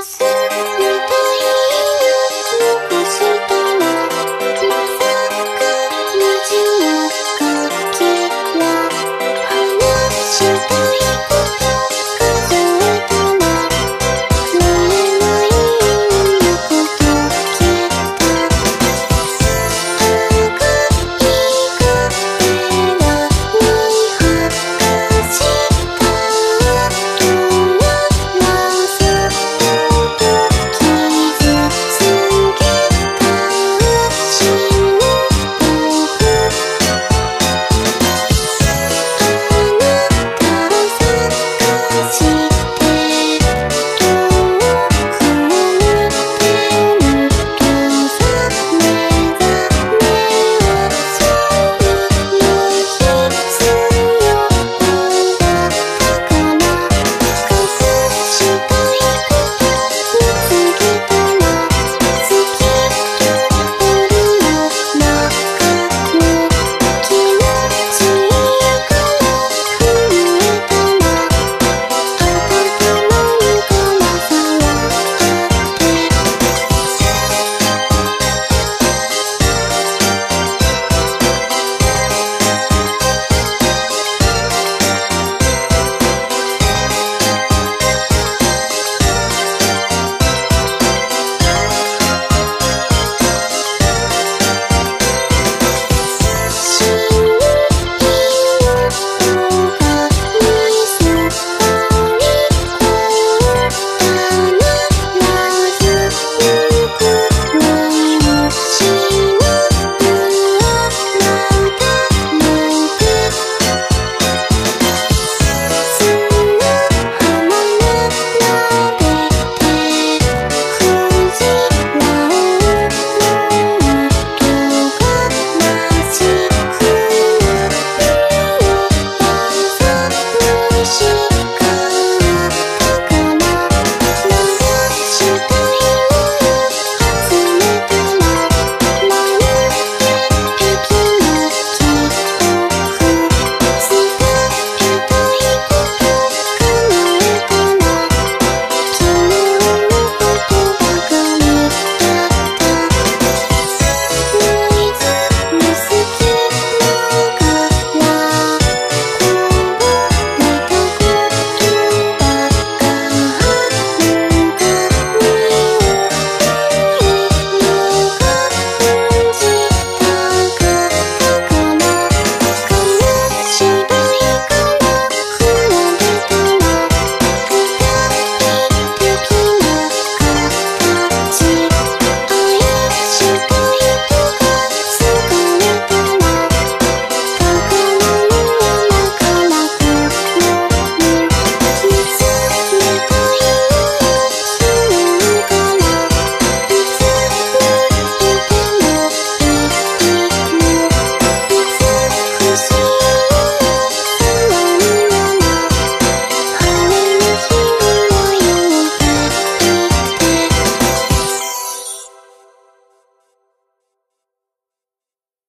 忘れ